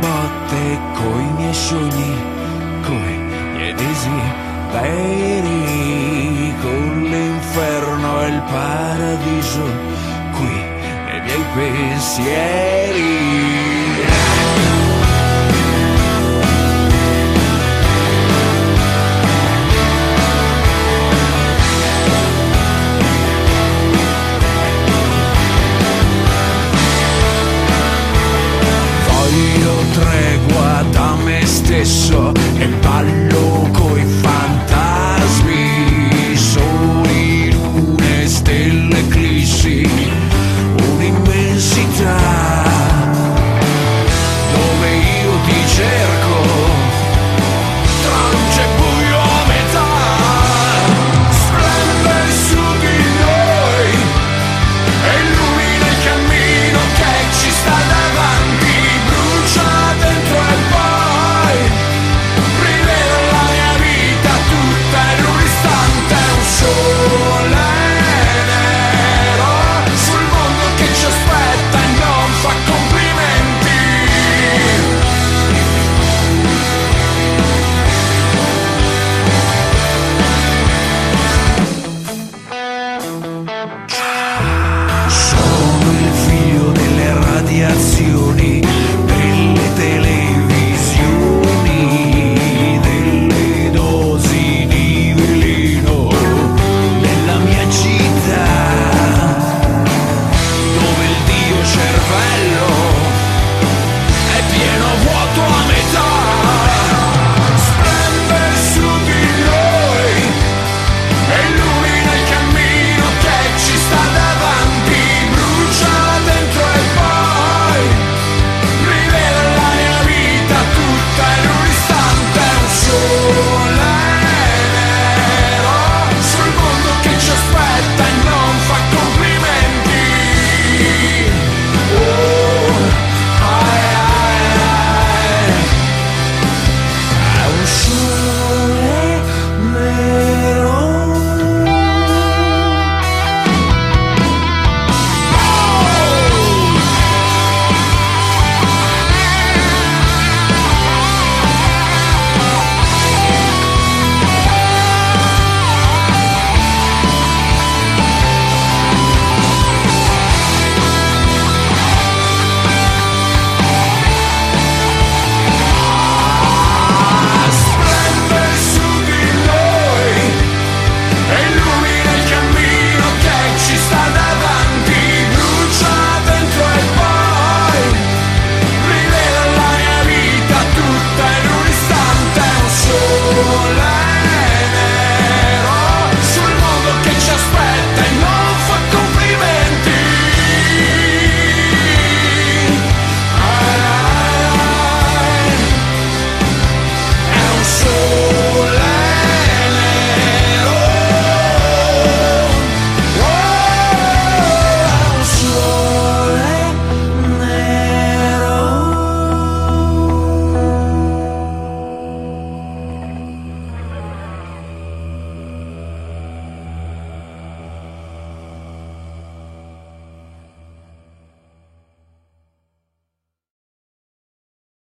notte coi miei sogni, coi miei desideri, con l'inferno e il paradiso, qui nei miei pensieri. stesso